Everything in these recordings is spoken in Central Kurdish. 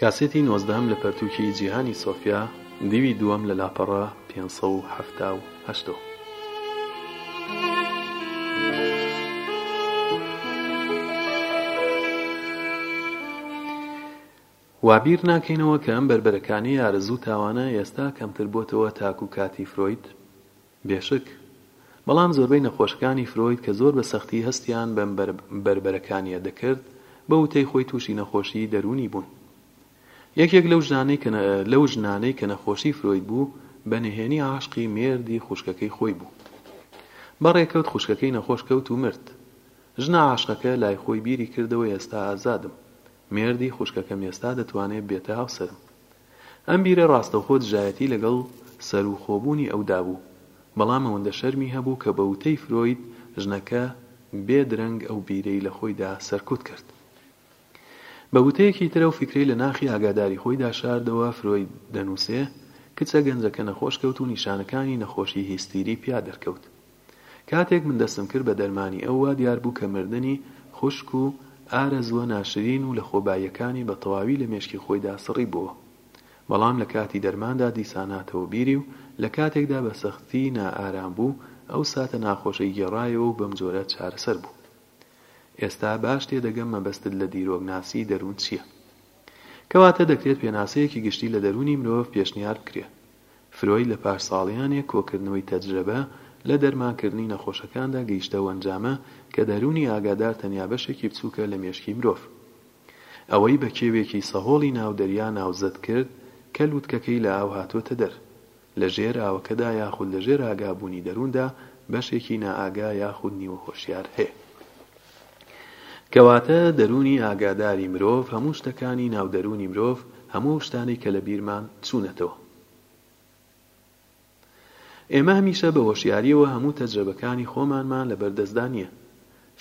کاسێتی نۆزدەهەم لە پەرتووکی جیهانی سۆفیا، دیوی دووەم لە لاپەڕە پێنج سەد و حەفتا و هەشت. وا بیر ناکەینەوە کە ئەم بەربەرەکانیی ئارەزوو و تاوانە ئێستا کەمتر بۆتەوە تاکوو کاتی فرۆید، بێ شک. بەڵام زۆربەی نەخۆشەکانی فرۆید کە زۆر بە سەختی هەستیان بە بەربەرەکانیە دەکرد، بە وتەی خۆی تووشی نەخۆشیی دەروونی بوون. یەکێک لەو ژنانەی کە لەو ژنانەی کە نەخۆشی فرۆید بوو، بە نهێنی عاشقی مێردی خوشکەکەی خۆی بوو. بە ڕێکەوت خوشکەکەی نەخۆش کەوت و مرد. ژنە عاشقەکە لای خۆی بیری کردەوە ئێستا ئازادم. مێردی خوشکەکەم ئێستا دەتوانێ بێتە هاوسەرم. ئەم بیرە ڕاستەوخۆ دژایەتی لەگەڵ سەرووخۆبوونی ئەودا بوو، بەڵام ئەوەندە شەرمی هەبوو کە بە وتەی فرۆید ژنەکە بێ درەنگ ئەو بیرەی لە خۆیدا سەرکوت کرد. بە وتەیەکی تر ئەو فیکرەی لە ناخی ئاگاداری خۆیدا شاردەوە، فرۆید دەنووسێ، کچە گەنجەکە نەخۆش کەوت و نیشانەکانی نەخۆشی هیستیری پیا دەرکەوت. کاتێک من دەستم کرد بە دەرمانی ئەو وا دیار بوو کە مردنی خوشک و ئارەزووە ناشرین و لەخۆباییەکانی بە تەواوی لە مێشکی خۆیدا سڕیبۆوە بەڵام لە کاتی دەرماندا دیسان هاتەوە بیری و لە کاتێکدا بە سەختی نائارام بوو ئەو ساتە ناخۆشەی گێڕایەوە و بەم جۆرە چارەسەر بوو ئێستا باش تێدەگەم مەبەستت لە دیرۆکناسی دەروون چییە کەواتە دەکرێت پێناسەیەکی گشتی لە دەروونی مرۆڤ پێشنیار بکرێ فرۆید لە پاش ساڵیانێک کۆکردنەوەی تەجرەبە لە دەرمانکردنی نەخۆشەکاندا گەیشتە وەنجامە کە دەروونی ئاگادار تەنیا بەشێکی بچووکە لە مێشکی مرۆڤ. ئەوەی بە کێوێکی سەهۆڵی ناو دەریا ناوزەد کرد کە لووتکەکەی لە ئاو هاتووەتە دەر. لە ژێر ئاوەکەدا یاخود لە ژێر ئاگابوونی دەرووندا بەشێکی نائاگا یاخود نیوە هۆشیار هەیە. کەواتە دەروونی ئاگاداری مرۆڤ هەموو شتەکانی ناو دەروونی مرۆڤ هەموو ئەو شتانەی کە لە بیرمان چوونەتەوە. ئێمە هەمیشە بە هۆشیاریەوە هەموو تەجرەبەکانی خۆمانمان لە بەردەستدا نیە.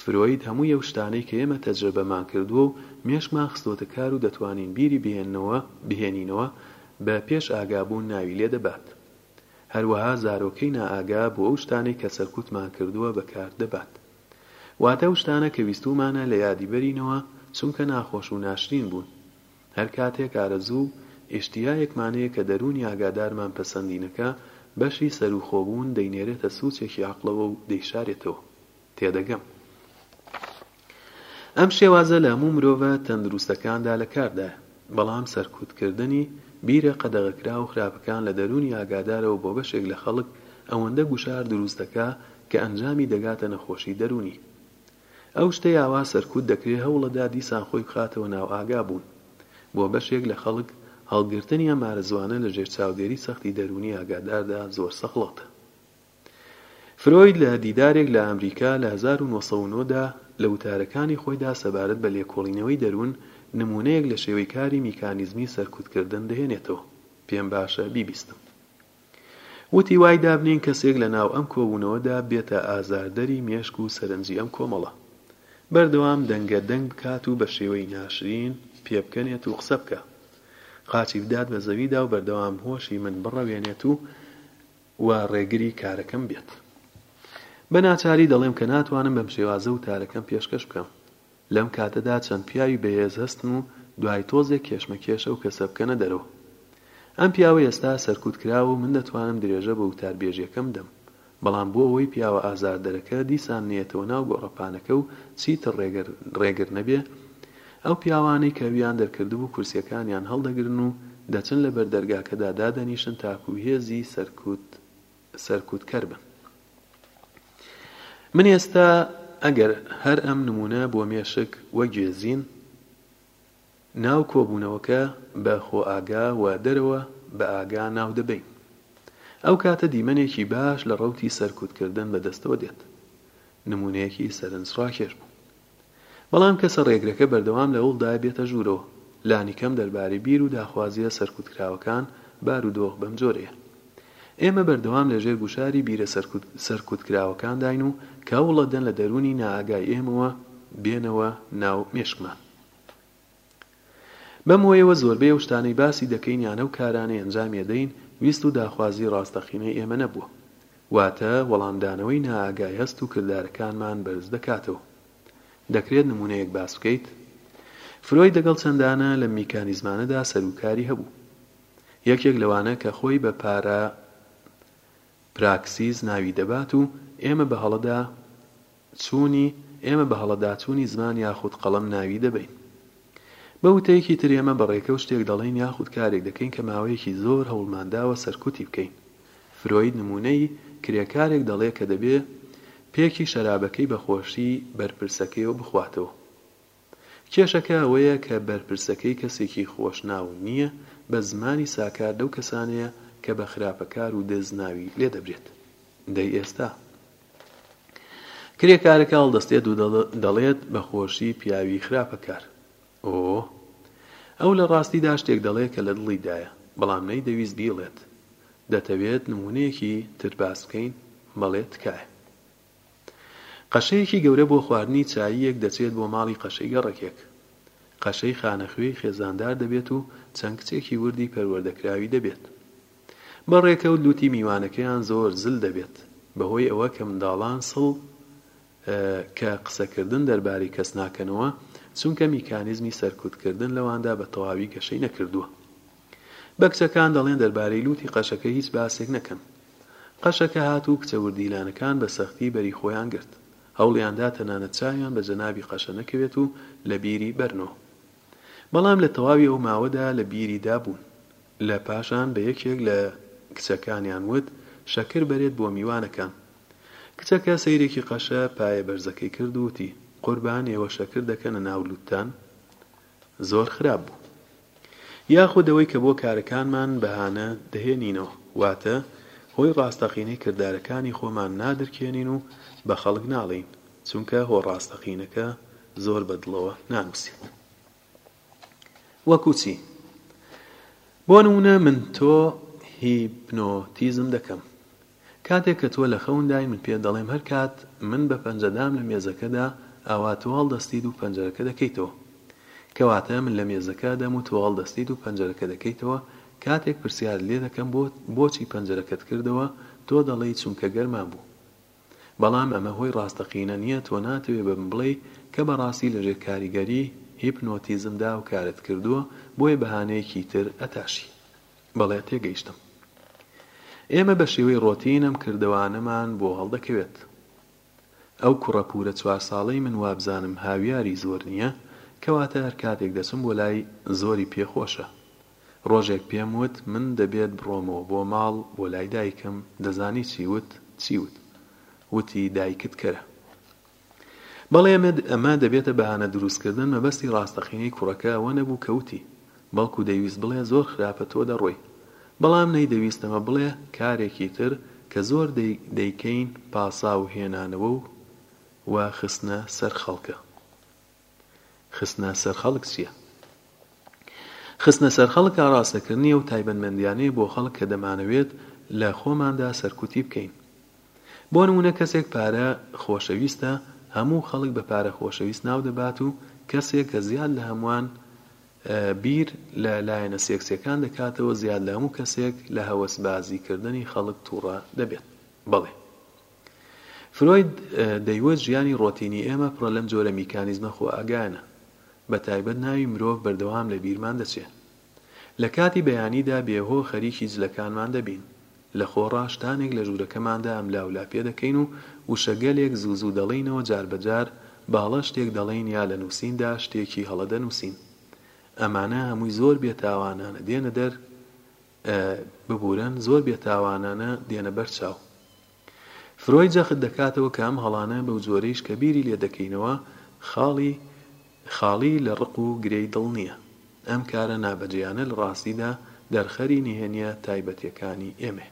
فرۆید هەمووی ئەو شتانەی کە ئێمە تەجرەبەمان کردووە و مێشکمان خستۆتە کار و دەتوانین بیری بهێننەوە بهێنینەوە بە پێش ئاگابوون ناوی لێ دەبات. هەروەها زارۆکەی نائاگا بۆ ئەو شتانەی کە سەرکوتمان کردووە بەکار دەبات. واتە ئەو شتانە کە ویستوومانە لە یادی بەرینەوە چونکە ناخۆش و ناشرین بوون. هەر کاتێک ئارەزوو و ئیشتیایەکمان هەیە کە دەروونی ئاگادارمان پەسەندی نەکا، بەشی سەرووخۆبوون دەینێرێتە سووچێکی عەقڵەوە و دەیشارێتەوە. تێدەگەم. ئەم شێوازە لە هەموو مرۆڤە تەندروستەکاندا لە کاردایە. بەڵام سەرکوتکردنی بیرە قەدەغەکراو و خراپەکان لە دەروونی ئاگادارەوە بۆ بەشێک لە خەڵک ئەوەندە گوشار دروست دەکا کە ئەنجامی دەگاتە نەخۆشی دەروونی. ئەو شتەی ئاوا سەرکوت دەکرێ هەوڵەدا دیسان خۆی بخاتەوە ناو ئاگابوون. بۆ بەشێک لە خەڵک هەڵگرتنی ئەم ئارەزووانە لە ژێر چاودێری سەختی دەروونی ئاگاداردا زۆر سەخڵەتە. فرۆید لە دیدارێک لە ئەمریکا لە هەزار و نۆ سەد و نۆ دا لە وتارەکانی خۆیدا سەبارەت بە لێکۆڵینەوەی دەروون نموونەیەک لە شێوەی کاری میکانیزمی سەرکوتکردن دەهێنێتەوە پێم باشە بیبیستم وتی وای دابنێین کەسێک لە ناو ئەم کۆبوونەوەدا بێتە ئازاردەری مێشک و سەرنجی ئەم کۆمەڵە بەردەوام دەنگە دەنگ بکات و بە شێوەی ناشرین پێبکەنێت و قسە بکا قاچی بدات بە زەویدا و بەردەوام هۆشی من بڕەوێنێت و و ڕێگری کارەکەم بێت. بە ناچاری دەڵێم کە ناتوانم بەم شێوازە وتارەکەم پێشکەش بکەم. لەم کاتەدا چەند پیاوی بەهێز هەستن و دوای تۆزێک کێشمەکێش ئەو کەسە بکەنە دەرەوە. ئەم پیاوە ئێستا سەرکوت کراوە و من دەتوانم درێژە بە وتاربێژیەکەم بدەم، بەڵام بۆ ئەوەی پیاوە ئازاردەرەکە دیسان نەیەتەوە ناو گۆڕەپانەکە و چیتر ڕێگر نەبێ، ئەو پیاوانەی کە وییان دەرکردبوو کورسییەکانیان هەڵدەگرن و دەچن لە بەر دەرگاکەدا دادەنیشن تاکوو هێزی سەرکوت سەرکوتکەر بن. من ئێستا ئەگەر هەر ئەم نموونە بۆ مێشک و گوێزین، ناو کۆبوونەوەکە بە خۆئاگا و دەرەوە بە ئاگا ناو دەبەین، ئەو کاتە دیمەنێکی باش لە ڕەوتی سەرکوتکردن بە دەستەوە دێت. نموونەیەکی سەرنجڕاکێش بوو. بەڵام کەسە ڕێگرەکە بەردەوام لە هەوڵدایە بێتە ژوورەوە، لانیکەم دەربارەی بیر و داخوازییە سەرکوتکراوەکان بارودۆخ بەم جۆرەیە. ئێمە بەردەوام لە ژێر گوشاری بیرە سەرکوتکراوەکانداین و کە هەوڵ ئەدەن لە دەروونی نائاگای ئێمەوە بێنەوە ناو مێشکمان. بەم هۆیەوە زۆربەی ئەو شتانەی باسی دەکەین یان ئەو کارانەی ئەنجامی ئەدەین ویست و داخوازی ڕاستەقینەی ئێمە نەبووە. واتە وەڵامدانەوەی نائاگای هەست و کردارەکانمان بەرز دەکاتەوە. دەکرێت نموونەیەک باس بکەیت؟ فرۆید دەگەڵ چەندانە لەم میکانیزمانەدا سەروکاری هەبوو. یەکێک لەوانە کە خۆی بە پارا پراکسیس ناوی دەبات و ئێمە بە هەڵەدا چوونی، ئێمە بە هەڵەداچوونی زمان یاخود قەڵەم ناوی دەبەین. بە وتەیەکی تر ئێمە بە ڕێکەوت شتێک دەڵێین یاخود کارێک دەکەین کە ماوەیەکی زۆر هەوڵمان داوە سەرکوتی بکەین. فرۆید نموونەی کرێکارێک دەڵێ کە دەبێ پێکی شەرابەکەی بە خۆشی بەرپرسەکەیەوە بخواتەوە. کێشەکە ئەوەیە کە بەرپرسەکەی کەسێکی خۆشناو نییە، بە زمانی ساکار لەو کەسانەیە کە بە خراپەکار و دز ناوی لێ دەبرێت. دەی ئێستا؟ کرێکارەکە هەڵدەستێت و دەڵێت بە خۆشی پیاوی خراپەکار. ئۆۆ. ئەو لە ڕاستیدا شتێک دەڵێت کە لە دڵیدایە، بەڵام نەیدەویست بیڵێت. دەتەوێت نموونەیەکی تر باس بکەین؟ بەڵێ تکایە. قەشەیەکی گەورە بۆ خواردنی چاییەک دەچێت بۆ ماڵی قەشەی گەڕەکێک. قەشەی خانەخوێی خێزاندار دەبێت و چەند کچێکی وردی پەروەردەکراوی دەبێت. بە ڕێکەوت لوتی میوانەکەیان زۆر زل دەبێت بەهۆی ئەوە کە منداڵان سڵ کە قسەکردن دەربارەی کەس ناکەنەوە چونکە میکانیزمی سەرکوت کردن لەواندا بە تەواوی گەشەی نەکردووە بە کچەکان دەڵێن دەربارەی لوتی قەشەکە هیچ باسێک نەکەن قەشەکە هات و کچە وردیلانەکان بە سەختی بەری خۆیان گرت هەوڵیان دا تەنانەت چاویان بە جەنابی قەشە نەکەوێت و لە بیری بەرنۆ بەڵام لە تەواوی ئەو ماوەدا لە بیری دا بوون. لە پاشان بە یەکێک لە کچەکانیان وت، شەکر بەرێت بۆ میوانەکان. کچەکە سەیرێکی قەشە پایە بەرزەکەی کرد و وتی، قوربان ئێوە شەکر دەکەنە ناو لووتتان؟ زۆر خراپ بوو. یاخود ئەوەی کە بۆ کارەکانمان بەهانە دەهێنینەوە، واتە هۆی ڕاستەقینەی کردارەکانی خۆمان نادرکێنین و بە خەڵک ناڵێین. چونکە هۆ ڕاستەقینەکە زۆر بە دڵەوە نانووسێت. وەکو چی؟ بۆ نموونە من تۆ هیپنۆتیزم دەکەم. کاتێک کە تۆ لە خەوندای من پێت دەڵێم هەر کات من بە پەنجە دام لە مێزەکەدا ئاوا تۆ هەڵدەستیت و پەنجەرەکە دەکەیتەوە. کەواتە من لە مێزەکە دەم و تۆ هەڵدەستیت و پەنجەرەکە دەکەیتەوە، کاتێک پرسیارت لێ دەکەم بۆ بۆچی پەنجەرەکەت کردەوە تۆ دەڵێی چونکە گەرمابوو. بەڵام ئەمە هۆی ڕاستەقینە نیە تۆ ناتەوێ بەمن بڵێی کە بەڕاستی لەژێر کاریگەری هیپنۆتیزمدا و کارت کردووە بۆیە بەهانەیەکی تر ئەتاشی بەڵێ تێگەیشتم ئێمە بەشێوەی ڕۆتین ئەم کردەوانەمان بۆ هەڵدەکەوێت ئەو کوڕە پورە چوار ساڵەی من وابزانم هاویاری زۆر نیە کەواتە هەرکاتێک دەچم بۆ لای زۆری پێخۆشە ڕۆژێک پێم وت من دەبێت بڕۆمەوە بۆ ماڵ بۆ لای دایکم، دەزانی چی وت؟ چی وت؟ وتی دایکت کەرە. بەڵێ ئەمە دەبێتە بەهانە دروست کردن، مەبەستی ڕاستەقینەی کوڕەکە ئەوە نەبوو کە وتی، بەڵکو دەیویست بڵێ زۆر خراپە تۆ دەڕۆی. بەڵام نەیدەویست ئەمە بڵێ، کارێکی تر کە زۆر دەیکەین پاساو هێنانەوە و خستنە سەر خەڵکە. خستنە سەر خەڵک چیە؟ خستنە سەر خەڵک ئاراستەکردنی ئەو تایبەتمەندیانەیە بۆ خەڵک کە دەمانەوێت لە خۆماندا سەرکوتی بکەین. بۆ نموونە کەسێک پارە خۆشەویستە، هەموو خەڵک بە پارە خۆشەویست ناو دەبات و کەسێک کە زیاد لە هەمووان بیر لە لایەنە سێکسیەکان دەکاتەوە زیاد لە هەموو کەسێک لە هەوەسبازیکردنی خەڵک توڕە دەبێت. بەڵێ. فرۆید دەیوت ژیانی ڕۆتینی ئێمە پڕە لەم جۆرە میکانیزمە خۆئاگایانە، بە تایبەت ناوی مرۆڤ بەردەوام لە بیرمان دەچێ. لە کاتی بەیانیدا بێهۆ خەریکی جلەکانمان دەبین، لە خۆڕا شتانێک لە ژوورەکەماندا ئەملاولا پێ دەکەین و وشەگەلێک زوو زوو دەڵێینەوە جاربەجار باڵە شتێک دەڵێین یا لە نووسیندا شتێکی هەڵە دەنووسین. ئەمانە هەمووی زۆر بێتاوانانە دێنە دەر ببورن زۆر بێ تاوانانە دێنە بەر چاو. فرۆید جەخت دەکاتەوە کە ئەم هەڵانە بەو جۆرەیش کە بیری لێ دەکەینەوە خاڵی خاڵی لە ڕق و گرێی دڵ نییە. ئەم کارە نابەجێیانە لە ڕاستیدا دەرخەری نهێنییە تایبەتییەکانی ئێمەیە.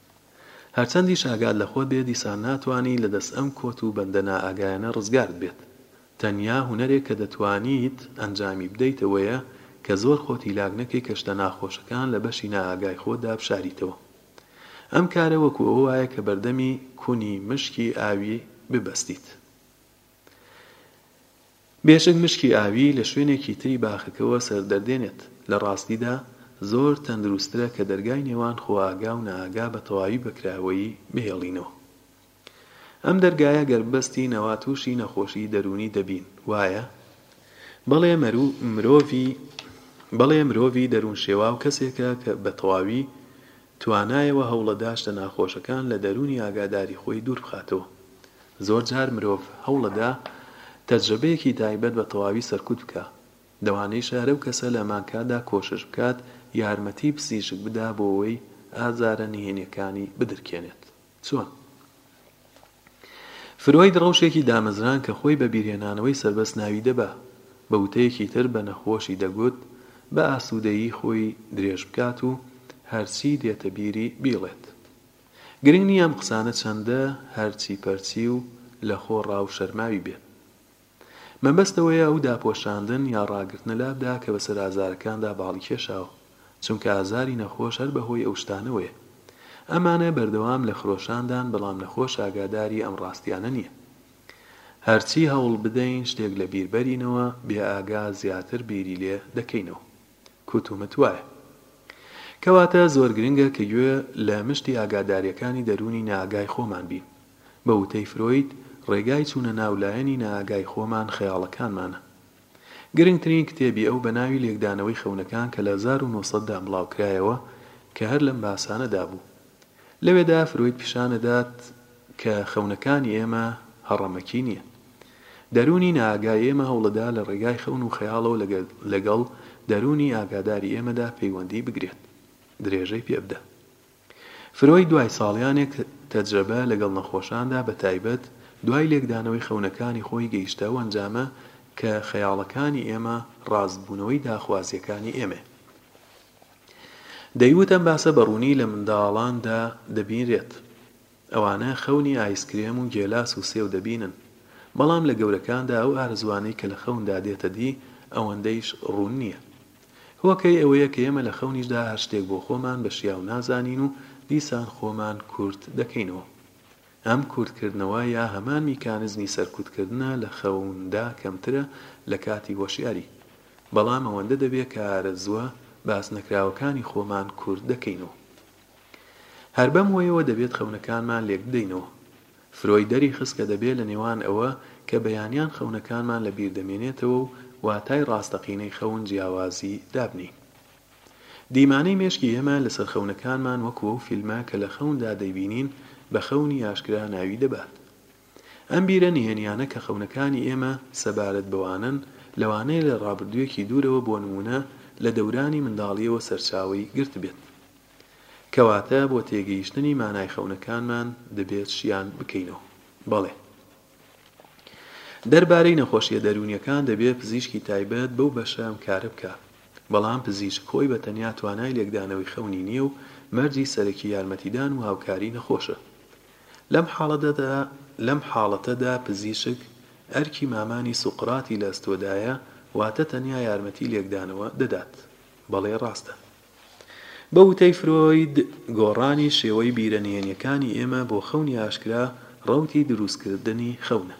هەرچەندیش ئاگات لە خۆت بێت دیسان ناتوانی لە دەست ئەم کۆت و بەندە نائاگایانە ڕزگارت بێت تەنیا هونەرێک کە دەتوانیت ئەنجامی بدەیت ئەوەیە کە زۆر خۆت هیلاک نەکەی کە شتە ناخۆشەکان لە بەشی نائاگای خۆتدا بشاریتەوە ئەم کارە وەکو ئەوە وایە کە بەردەمی کونی مشکی ئاوی ببەستیت. بێشک مشکی ئاویی لە شوێنێکی تری باخەکەوە سەردەردێنێت، لە ڕاستیدا زۆر تەندروستترە کە دەرگای نێوان خۆئاگا و نائاگا بە تەواوی بە کراوەیی بهێڵینەوە. ئەم دەرگایە گەر ببەستین ئەوا تووشی نەخۆشیی دەروونی دەبین، وایە؟ بەڵێ، مرۆڤی دەروونشێواو کەسێکە کە بە تەواوی توانایەوە هەوڵەداشتە ناخۆشەکان لە دەروونی ئاگاداری خۆی دوور بخاتەوە. زۆر جار مرۆڤ هەوڵەدا تەجرەبەیەکی تایبەت بە تەواوی سەرکوت بکا. لەوانەیشە هەر ئەو کەسە لە هەمانکاتدا کۆشش بکات یارمەتی پزیشک بدا بۆ ئەوەی ئازارە نهێنیەکانی بدرکێنێت. چوار. فرۆید ڕەوشێکی دامەزراند کە خۆی بە بیرهێنانەوەی سەربەست ناوی دەبا. بە وتەیەکی تر بە نەخۆشی دەگوت با ئاسوودەیی خۆی درێژ بکات و هەرچی دێتە بیری بیڵێت. گرنگ نییە ئەم قسانە چەندە هەرچی پەرچی و لەخۆڕا و شەرماوی بێت. مەبەست ئەوەیە ئەو داپۆشاندن یا ڕاگرتنە لابدا کە بەسەر ئازارەکاندا باڵی کێشاوە، چونکە ئازاری نەخۆش هەر بەهۆی ئەو شتانەوەیە. ئەمانە بەردەوام لە خرۆشاندان بەڵام نەخۆش ئاگاداری ئەم ڕاستیانە نییە. هەرچی هەوڵبدەین شتێک لەبیربەرینەوە، بێئاگا زیاتر بیری لێ دەکەینەوە. کوتومت وایە. کەواتە زۆر گرنگە کە گوێ لە مشتی ئاگادارییەکانی دەروونی نائاگای خۆمان بین. بە وتەی فرۆید، ڕێگای چوونە ناو لایەنی نائاگای خۆمان خەیاڵەکانمانە. گرنگترین کتێبی ئەو بە ناوی لێکدانەوەی خەونەکان کە لە هەزار و نۆ سەد دا بڵاوکرایەوە کە هەر لەم باسانەدا بوو. لەوێدا فرۆید پیشانەدات کە خەونەکانی ئێمە هەڕەمەکی نییە. دەروونی نائاگای ئێمە هەوڵەدا لە ڕێگای خەون و خەیاڵەوە لەگەڵ دەروونی ئاگاداری ئێمەدا پەیوەندی بگرێت درێژەی پێ بدە. فرۆید دوای ساڵیانێک تەجرەبە لەگەڵ نەخۆشاندا بە تایبەت دوای لێکدانەوەی خەونەکانی خۆی گەیشتە ئەو ئەنجامە کە خەیاڵەکانی ئێمە ڕاستبوونەوەی داخوازییەکانی ئێمەیە. دەیوت ئەم باسە بە ڕوونی لە منداڵاندا دەبینرێت. ئەوانە خەونی ئایسکرێم و گێلاس و سێو دەبینن، بەڵام لە گەورەکاندا ئەو ئارەزووانەی کە لە خەوندا دێتە دی ئەوەندەیش ڕوون نییە. هۆکەی ئەوەیە کە ئێمە لە خەونیشدا هەر شتێک بۆ خۆمان بە شیاو نازانین و دیسان خۆمان کورت دەکەینەوە. ئەم کورتکردنەوە یا هەمان میکانزمی سەرکوتکردنە لە خەوندا کەمترە لە کاتی هۆشیاری، بەڵام ئەوەندە دەبێت کە ئارەزووە باسنەکراوەکانی خۆمان کورت دەکەینەوە. هەر بەم هۆیەوە دەبێت خەونەکانمان لێکبدەینەوە. فرۆید دەریخست کە دەبێت لە نێوان ئەوە کە بەیانیان خەونەکانمان لە بیر دەمێنێتەوە و واتای ڕاستەقینەی خەون جیاوازی دابنێین. دیمانەی مێشکی ئێمە لەسەر خەونەکانمان وەکو ئەو فیلمە کە لە خەوندا دەیبینین بە خەونی ئاشکرا ناوی دەبات. ئەم بیرە نهێنیانە کە خەونەکانی ئێمە سەبارەت بەوانن لەوانەیە لە ڕابردووێکی دوورەوە بۆ نموونە لە دەورانی منداڵییەوە سەرچاوەی گرتبێت. کەواتە بۆ تێگەیشتنی مانای خەونەکانمان دەبێت شییان بکەینەوە. بەڵێ. دەربارەی نەخۆشییە دەروونییەکان دەبێت پزیشکی تایبەت بەو بەشە ئەم کارە بکات. بەڵام پزیشک خۆی بە تەنیا توانای لێکدانەوەی خەونی نییە و مەرجی سەرەکی یارمەتیدان و هاوکاری نەخۆشە. لەم حاڵەتەدا لەم حاڵەتەدا پزیشک ئەرکی مامانی سوقراتی لە ئەستۆدایە واتە تەنیا یارمەتی لێکدانەوە دەدات. بەڵێ ڕاستە. بە وتەی فرۆید، گۆڕانی شێوەی بیرە نهێنیەکانی ئێمە بۆ خەونی ئاشکرا ڕەوتی دروستکردنی خەونە.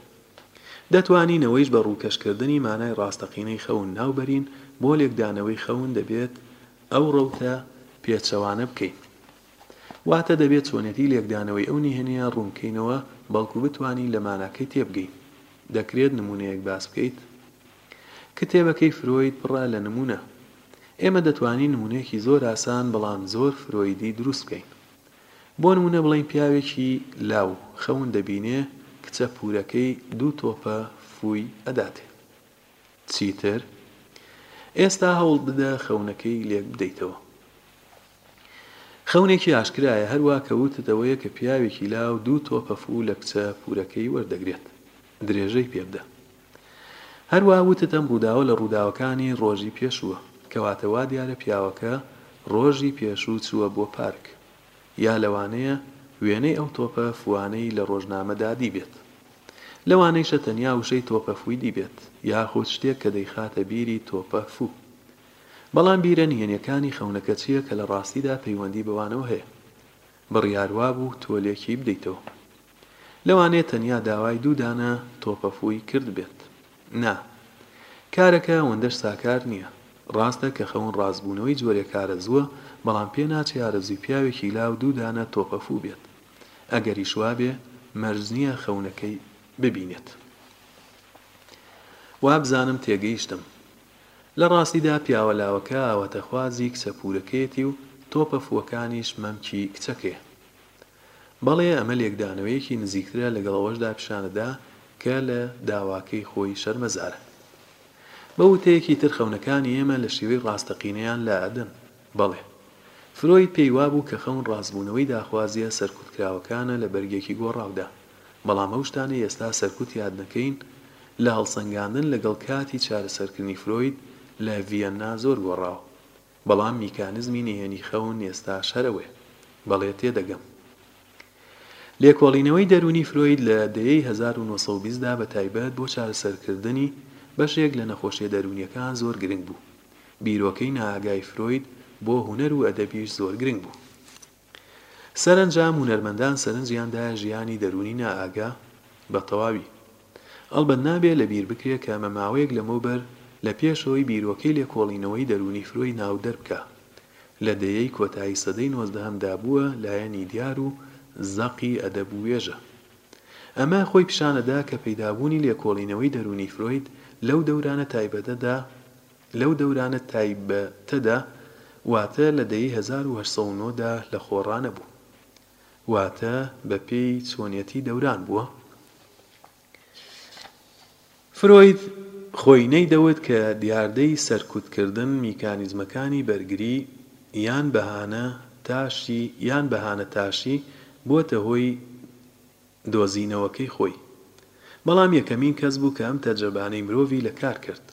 دەتوانین ئەوەیش بە ڕووکەشکردنی مانای ڕاستەقینەی خەون ناوبەرین، بۆ لێکدانەوەی خەون دەبێت ئەو ڕەوتە پێچەوانە بکەین. واتە دەبێت چۆنێتی لێکدانەوەی ئەو نهێنیە ڕوونبکەینەوە بەڵکو بتوانین لە ماناکەی تێبگەین. دەکرێت نمونەیەک باس بکەیت؟ کتێبەکەی فرۆید پڕە لە نموونە. ئێمە دەتوانین نموونەیەکی زۆر ئاسان بەڵام زۆر فرۆیدی دروست بکەین. بۆ نموونە بڵێین پیاوێکی لاو خەون دەبینێ کچە پوورەکەی دوو تۆپە فووی ئەداتێ. چیتر؟ ئێستا هەوڵ بدە خەونەکەی لێک بدەیتەوە. خەونێکی ئاشکرایە هەروا کە وتت ئەوەیە کە پیاوێکی لاو دوو تۆپە فوو لە کچە پوورەکەی وەردەگرێت. درێژەی پێبدە. هەروا وتت ئەم ڕووداوە لە ڕووداوەکانی ڕۆژی پێشووە، کەواتە وا دیارە پیاوەکە ڕۆژی پێشوو چووە بۆ پارک. یا لەوانەیە وێنەی ئەو تۆپە فووانەی لە ڕۆژنامەدا دیبێت. لەوانەیشە تەنیا وشەی تۆپە فووی دیبێت، یاخود شتێک کە دەیخاتە بیری تۆپە فوو. بەڵام بیرە نهێنییەکانی خەونەکە چییە کە لە ڕاستیدا پەیوەندی بەوانەوە هەیە؟ بڕیار وابوو تۆ لێکی بدەیتەوە. لەوانەیە تەنیا داوای دوو دانە تۆپەفووی کردبێت. نا. کارەکە ئەوەندەش ساکار نییە. ڕاستە کە خەون ڕاستبوونەوەی جۆرێک ئارەزووە، بەڵام پێ ناچێ ئارەزووی پیاوێکی لاو دوو دانە تۆپەفوو بێت. ئەگەریش وابێ، مەرج نییە خەونەکەی ببینێت. وابزانم تێگەیشتم. لە ڕاستیدا پیاوە لاوەکە ئاواتەخوازی کچە پوورەکەیەتی و تۆپەفووەکانیش مەمکی کچەکەیە. بەڵێ ئەمە لێکدانەوەیەکی نزیکترە لەگەڵ ئەوەشدا پیشانەدا کە لە داواکەی خۆی شەرمەزارە. بە وتەیەکی تر خەونەکانی ئێمە لە شێوەی ڕاستەقینەیان لا ئەدەن. بەڵێ. فرۆید پێی وابوو کە خەون ڕاستبوونەوەی داخوازییە سەرکوتکراوەکانە لە بەرگێکی گۆڕاودا. بەڵام ئەو شتانەی ئێستا سەرکوتیان دەکەین لە هەڵسەنگاندن لەگەڵ کاتی چارەسەرکردنی فرۆید لە ڤیەننا زۆر گۆڕاوە. بەڵام میکانزمی نهێنی خەون ئێستاش هەر ئەوەیە. بەڵێ تێدەگەم. لێکۆڵینەوەی دەروونی فرۆید لە دەیەی هەزار و نۆ سەد و بیست دا بە تایبەت بۆ چارەسەرکردنی بەشێک لە نەخۆشیە دەروونیەکان زۆر گرنگ بوو. بیرۆکەی نائاگای فرۆید بۆ هونەر و ئەدەبیش زۆر گرنگ بوو. سەرەنجام هونەرمەندان سەرنجیان دایە ژیانی دەروونی نائاگا بە تەواوی. ئەڵبەت نابێ لە بیر بکرێ کە ئەمە ماوەیەک لەمەوبەر لە پێشەوەی بیرۆکەی لێکۆڵینەوەی دەروونی فرۆی ناو دەربکا. لە دەیەی کۆتایی سەدەی نۆزدەهەم دا بووە لایەنی دیار و زەقی ئەدەب و وێژە. ئەمە خۆی پیشان ئەدا کە پەیدابوونی لێکۆڵینەوەی دەروونی فرۆید لەو دەورانە تایبەتە دا، لەو دەورانە تایبە تەدا واتە لە دەیەی هەزار و هەشت سەد و نۆ دا لە خۆ ڕانەبوو واتە بە پێی چۆنیەتی دەوران بووە فرۆید خۆی نەی دەوت کە دیاردەی سەرکوت کردن میکانیزمەکانی بەرگری یان بەهانە تاشی یان بەهانە تاشی بۆتە هۆی دۆزینەوەکەی خۆی بەڵام یەکەمین کەس بوو کە ئەم تەجرەبانەی مرۆڤی لە کار کرد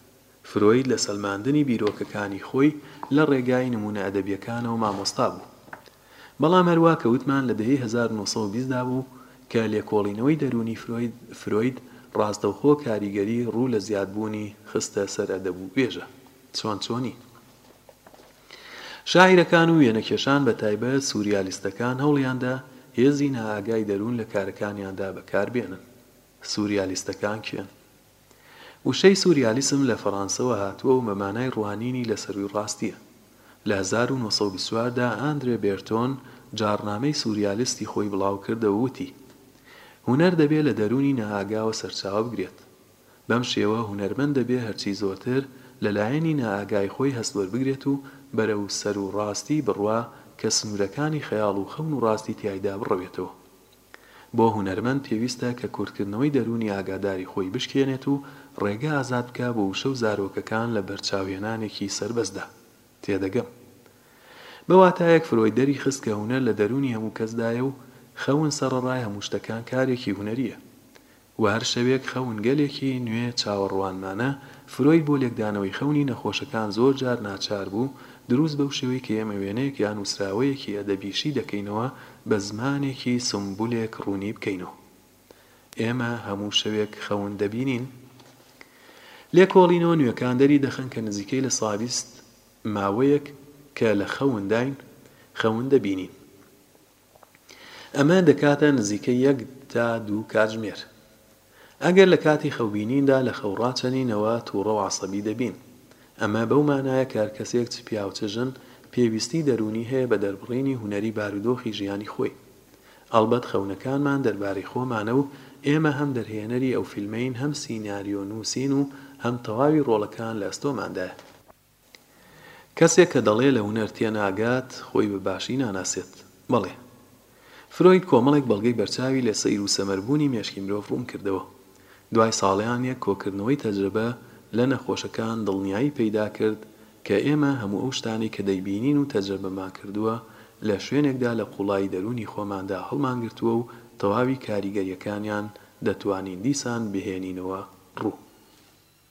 فرۆید لە سەلماندنی بیرۆکەکانی خۆی لە ڕێگای نموونە ئەدەبییەکانەوە مامۆستا بوو. بەڵام هەر وا کە وتمان لە دەیەی هەزار و نۆ سەد و بیست دا بوو کە لێکۆڵینەوەی دەروونی فرۆید فرۆید ڕاستەوخۆ کاریگەری ڕوو لە زیادبوونی خستە سەر ئەدەب و بێژە چۆن چۆنی شاعیرەکان و وێنەکێشان بە تایبەت سوریالیستەکان هەوڵیان دا هێزی نائاگای دەروون لە کارەکانیاندا بەکار بێنن. سوریالیستەکان کێن؟ وشەی سوریالیسم لە فەڕانسەوە هاتووە و بە مانای ڕوانینی لە سەرووی ڕاستییە. لە هەزار و نۆ سەد و بیست و چوار دا ئاندرێ بێرتۆن جاڕنامەی سوریالستی خۆی بڵاو کردەوە و وتی، هونەر دەبێ لە دەروونی نائاگاوە سەرچاوە بگرێت. بەم شێوە هونەرمەند دەبێ هەرچی زۆرتر لە لایەنی نائاگای خۆی هەست وەربگرێت و بەرەو سەروو ڕاستی بڕوا کە سنوورەکانی خەیاڵ و خەون و ڕاستی تیایدا بڕەوێتەوە. بۆ هونەرمەند پێویستە کە کورتکردنەوەی دەروونی ئاگاداری خۆی بشکێنێت و ڕێگە ئازاد بکا بۆ وشە و زارۆکەکان لە بەرچاوهێنانێکی سەربەستدا. تێدەگەم. بە واتایەک فرۆید دەریخست کە هونەر لە دەروونی هەموو کەسدایە و خەون سەڕەڕای هەموو شتەکان کارێکی هونەرییە. وە هەر شەوێک خەون گەلێکی نوێ چاوەڕوانمانە، فرۆید بۆ لێکدانەوەی خەونی نەخۆشەکان زۆر جار ناچار بوو دروست بەو شێوەی کە ئێمە وێنەیەک یا نووسراوەیەکی ئەدەبی شی دەکەینەوە بە زمانێکی سومبولێک ڕوونی بکەینەوە ئێمە هەموو شەوێک خەون دەبینین لێکۆڵینەوە نوێکان دەری دەخەن کە نزیکەی لە سا بیست ماوەیەک کە لە خەونداین خەون دەبینین. ئەمە دەکاتە نزیکەی یەک تا دوو کاتژمێر. ئەگەر لە کاتی خەوبینیندا لە خەو ڕاچەنینەوە توڕە و عەسەبی دەبین. ئەمە بەو مانایە کە هەر کەسێک چ پیاو چ ژن پێویستی دەروونی هەیە بە دەربڕینی هونەری بارودۆخی ژیانی خۆی. ئەڵبەت خەونەکانمان دەربارەی خۆمانە و ئێمە هەم دەرهێنەری ئەو فیلمەین هەم سیناریۆنووسین و هەم تەواوی ڕۆڵەکان لە ئەستۆماندایە. کەسێک کە دەڵێ لە هونەر تێناگات خۆی بە باشی ناناسێت. بەڵێ. فرۆید کۆمەڵێک بەڵگەی بەرچاوی لە سەیر و سەمەر بوونی مێشکی مرۆڤ ڕوون کردەوە. دوای ساڵیانێک کۆکردنەوەی تەجرەبە لە نەخۆشەکان دڵنیایی پەیدا کرد کە ئێمە هەموو ئەو شتانەی کە دەیبینین و تەجرەبەمان کردووە لە شوێنێکدا لە قوڵایی دەروونی خۆماندا هەڵمانگرتووە و تەواوی کاریگەریەکانیان دەتوانین دیسان بهێنینەوە ڕوو.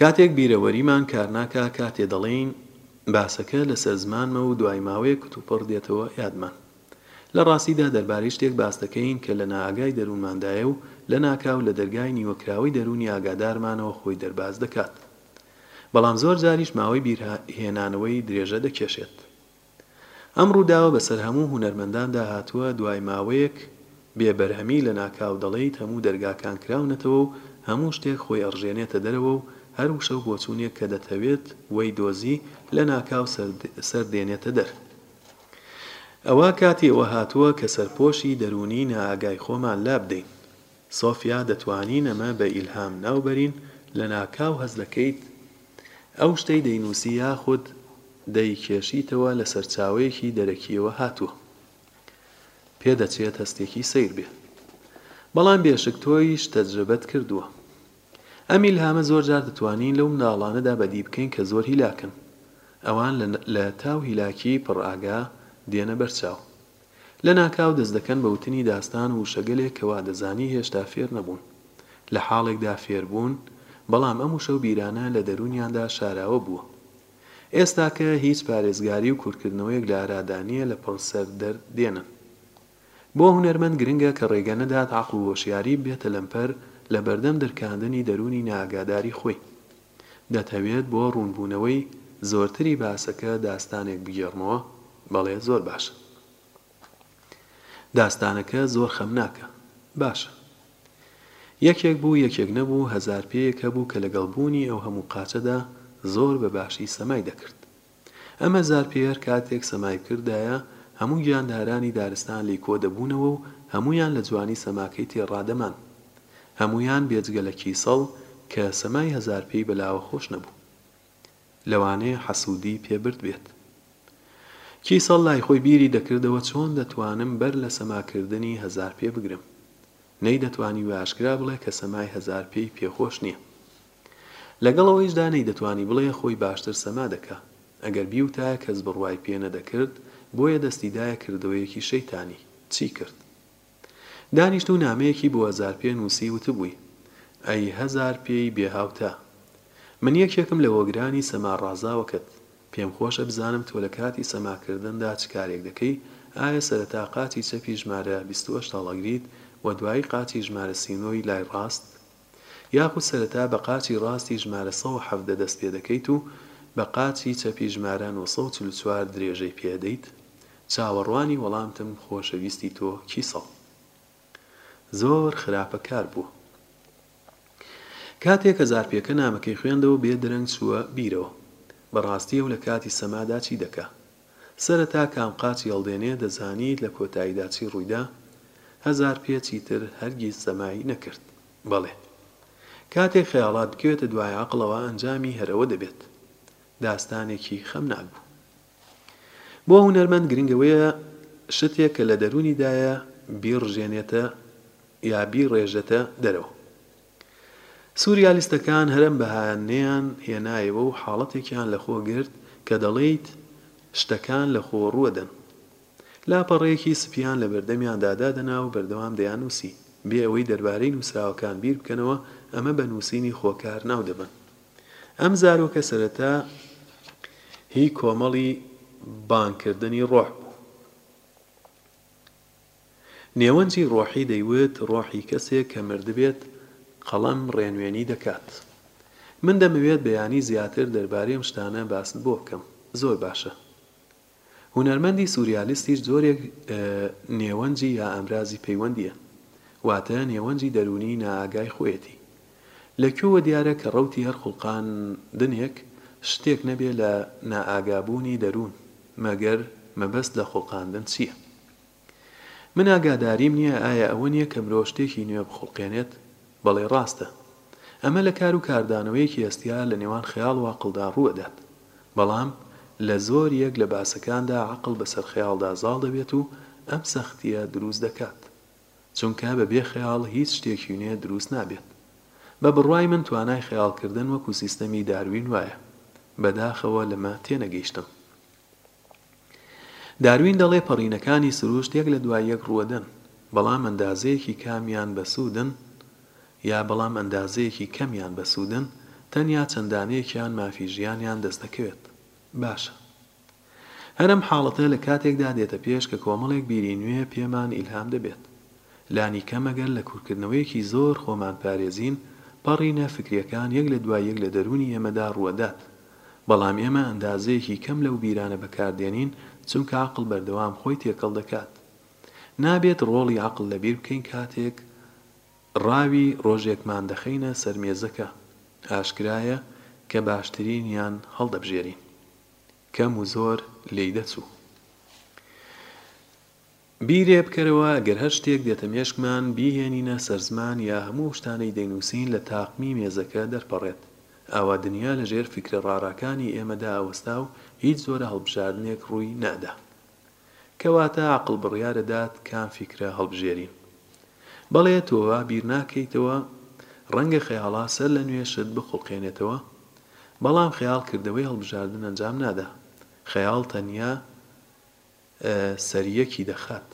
کاتێک بیرەوەریمان کارناکا کاتێ دەڵێین باسەکە لەسەر زمانمە و دوای ماوەیەک کتوپڕ دێتەوە یادمان. لە ڕاستیدا دەربارەی شتێک باس دەکەین کە لە نائاگای دەروونماندایە و لەناکاو لە دەرگای نیوەکراوەی دەروونی ئاگادارمانەوە خۆی دەرباز دەکات. بەڵام زۆر جاریش ماوەی بیرهێنانەوەی درێژە دەکێشێت. ئەم ڕووداوە بەسەر هەموو هونەرمەنداندا هاتووە، دوای ماوەیەک بێ بەرهەمی لەناکاو دەڵێیت هەموو دەرگاکان کراونەتەوە و هەموو شتێک خۆی ئەڕژێنێتە دەرەوە و هەر وشە و بۆچوونێک کە دەتەوێت وەی دۆزی لەناکاو سەرت دێنێتە دەر. ئەوە کاتی ئەوە هاتووە کە سەرپۆشی دەروونی نائاگای خۆمان لابدەین. سۆفیا دەتوانین ئەمە بە ئیلهام ناوبەرین، لەناکاو هەست دەکەیت ئەو شتەی دەینووسی یاخود دەیکێشیتەوە لە سەرچاوەیەکی دەرەکییەوە هاتووە. پێدەچێت هەستێکی سەیر بێ. بەڵام بێشک تۆیش تەجرەبەت کردووە. ئەم ئیلهامە زۆرجار دەتوانین لەو منداڵانەدا بەدی بکەین کە زۆر هیلاکن. ئەوان لە تاو هیلاکی پڕ ئاگا دێنە بەرچاو. لەناکاو دەست دەکەن بە وتنی داستان و وشەگەلێک کە وادەزانی هێشتا فێر نەبوون. لە حاڵێکدا فێر بوون، بەڵام ئەم وشە و بیرانە لە دەروونیاندا شاراوە بووە. ئێستاکە هیچ پارێزگاری و کورتکردنەوەیەک لە ئارادا نییە لە پڕ سەر دەر دێنن. بۆ هونەرمەند گرنگە کە ڕێگە نەدات عەقڵ و هۆشیاری بێتە لەمپەر لە بەردەم درکاندنی دەروونی نائاگاداری خۆی. دەتەوێت بۆ ڕوونبوونەوەی زۆرتری باسەکە داستانێک بگێڕمەوە؟ بەڵێ زۆر باشە. داستانەکە زۆر خەمناکە. باشە. یەکێک بوو یەکێک نەبوو هەزار پێیەک هەبوو کە لەگەڵ بوونی ئەو هەموو قاچەدا زۆر بە باشی سەمای دەکرد. ئەم هەزار پێیەر کاتێک سەمای بکردایە، هەموو گیاندارانی دارستان لێی کۆ دەبوونەوە و هەموویان لە جوانی سەماکەی تێ ڕادەمان. هەموویان بێجگە لە کیسەڵ کە سەمای هەزار پێی بە لاوە خۆش نەبوو. لەوانەیە حەسوودی پێ برد بێت. کیسەڵ لای خۆی بیری دەکردەوە چۆن دەتوانم بەر لە سەما کردنی هەزار پێ بگرم. نەیدەتوانی بە ئاشکرا بڵێ کە سەمای هەزار پێی پێ خۆش نییە. لەگەڵ ئەوەیشدا نەیدەتوانی بڵێ خۆی باشتر سەما دەکا. ئەگەر بیوتایە کەس بڕوای پێ نەدەکرد، بۆیە دەستی دایە کردەوەیەکی شەیتانی. چی کرد؟ دانیشت و نامەیەکی بۆ هەزار پێ نووسی وتبووی، ئەی هەزار پێی بێ هاوتا! من یەکێکم لە هۆگرانی سەما ڕازاوەکەت. پێم خۆشە بزانم تۆ لە کاتی سەما کردندا چ کارێک دەکەی، ئایا سەرەتا قاچی چەپی ژمارە بیست و هەشت هەڵئەگریت و دوایی قاچی ژمارە سی و نۆ ی لای ڕاست؟ یاخود سەرەتا بە قاچی ڕاستی ژمارە سەد و حەڤدە دەست پێ دەکەیت و بە قاچی چەپی ژمارە نۆ سەد و چل و چوار درێژەی پێ دەیت؟ چاوەڕوانی وەڵامتم خۆشەویستی تۆ کیسەڵ. زۆر خراپە کار بووە. کاتێک هەزار پێکە نامەکەی خوێندەوە بێ درەنگ چووە بیرەوە. بەڕاستی ئەو لە کاتی سەمادا چی دەکا؟ سەرەتا کام قاچ یەڵدێنێ دەزانیت لە کۆتاییدا چی ڕوویدا؟ هەزار پێ چیتر هەرگیز سەمای نەکرد. بەڵێ. کاتێک خەیاڵات بکەوێتە دوای عەقڵەوە ئەنجامی هەر ئەوە دەبێت. داستانێکی خەمناک بوو. بۆ هونەرمەند گرنگ ئەوەیە شتێک کە لە دەروونیدایە بیڕژێنێتە یا بیڕێژێتە دەرەوە. سوریالیستەکان هەر ئەم بەهایانەیان هێنایەوە و حاڵەتێکیان لە خۆ گرت کە دەڵێیت شتەکان لە خۆ ڕووە دەن. لاپەڕەیەکی سپییان لە بەردەمیاندا دادەنا و بەردەوام دەیاننووسی، بێ ئەوەی دەربارەی نووسراوەکان بیر بکەنەوە، ئەمە بە نووسینی خۆکار ناو دەبەن. ئەم زارۆکە سەرەتا هی کۆمەڵی بانگکردنی ڕۆح بوو. نێوەنجی ڕۆحی دەیوت ڕۆحی کەسێک کە مردبێت قەڵەم ڕێنوێنی دەکات من دەمەوێت بەیانی زیاتر دەربارەی ئەم شتانە باست بۆ بکەم زۆر باشە هونەرمەندی سوریالیستیش جۆرێک نێوەنجی یا ئامرازی پەیوەندیە واتە نێوەنجی دەروونی نائاگای خۆیەتی لە کوێوە دیارە کە ڕەوتی هەر خوڵقاندنێک شتێک نەبێ لە نائاگابوونی دەروون مەگەر مەبەست لە خوڵقاندن چیە من ئاگاداریم نییە ئایا ئەوە نییە کە مرۆ شتێکی نوێ بخوڵقێنێت؟ بەڵێ ڕاستە. ئەمە لە کار و کاردانەوەیەکی هەستیار لە نێوان خەیاڵ و عەقڵدا ڕوو ئەدات. بەڵام لە زۆر یەک لە باسەکاندا عەقڵ بەسەر خەیاڵدا زاڵ دەبێت و ئەم سەختییە دروست دەکات. چونکە بە بێ خەیاڵ هیچ شتێکی نوێ دروست نابێت. بە بڕوای من توانای خەیاڵکردن وەکو سیستەمی داروین وایە. بەداخەوە لەمە تێنەگەیشتم. داروین دەڵێ پەڕینەکانی سروشت یەک لە دوای یەک ڕووەدەن، بەڵام ئەندازەیەکی کامیان بەسوودن یا بەڵام ئەندازەیەکی کەمیان بەسوودن، تەنیا چەند دانەیەکیان مافی ژیانیان دەست دەکەوێت. باشە. هەر ئەم حاڵەتە لە کاتێکدا دێتە پێش کە کۆمەڵێک بیری نوێ پێمان ئیلهام دەبێت. لانی کەم ئەگەر لە کورتکردنەوەیەکی زۆر خۆمانپارێزین، پەڕینە فکرییەکان یەک لە دوای یەک لە دەروونی ئێمەدا ڕووەدات. بەڵام ئێمە ئەندازەیەکی کەم لەو بیرانە بەکاردێنین، چونکە عەقڵ بەردەوام خۆی تێکەڵ دەکات. نابێت ڕۆڵی عەقڵ لەبیر بکەین کاتێک ڕاوی ڕۆژێکمان دەخەینە سەر مێزەکە، ئاشکرایە کە باشترینیان هەڵدەبژێرین. کەم و زۆر لێی دەچوو. بیرێ بکەرەوە ئەگەر هەر شتێک دێتە مێشکمان بیهێنینە سەر زمان یا هەموو ئەو شتانەی دەینووسین لە تاقمی مێزەکە دەرپەڕێت ئاوا دنیا لە ژێر فیکرە ڕاراکانی ئێمەدا ئەوەستا و هیچ جۆرە هەڵبژاردنێک ڕووی نادا کەواتە عەقڵ بڕیارە دات کام فیکرە هەڵبژێرین بەڵێ تۆ وا بیر ناکەیتەوە ڕەنگە خەیاڵا سەر لە نوێ شت بخوڵقێنێتەوە بەڵام خەیاڵ کردەوەی هەڵبژاردن ئەنجام نادا خەیاڵ تەنیا سەریەکی دەخات.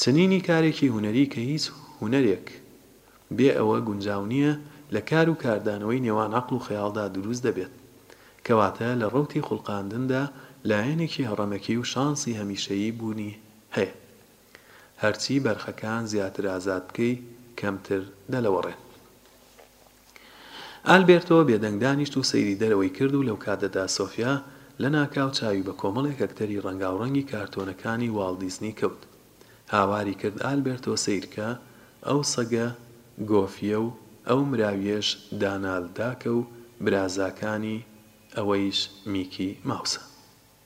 چنینی کارێکی هونەری کە هیچ هونەرێک بێ ئەوە گونجاو نییە، لە کار و کاردانەوەی نێوان عەقڵ و خەیاڵدا دروست دەبێت. کەواتە لە ڕەوتی خوڵقاندندا لایەنێکی هەڕەمەکی و شانسی هەمیشەیی بوونی هەیە. هەرچی بەرخەکان زیاتر ئازاد بکەی کەمتر دەلەوەڕێن. ئالبێرتۆ بێدەنگ دانیشت و سەیری دەرەوەی کرد و لەو کاتەدا سۆفیا لەناکاو چاوی بە کۆمەڵێک ئەکتەری ڕەنگاوڕەنگی کارتۆنەکانی واڵت دیزنی کەوت. هاواری کرد ئالبێرتۆ سەیرکە، ئەو سەگە گۆفیە و ئەو مراویەش دانالد داکە و برازاکانی ئەوەیش میکی ماوسە.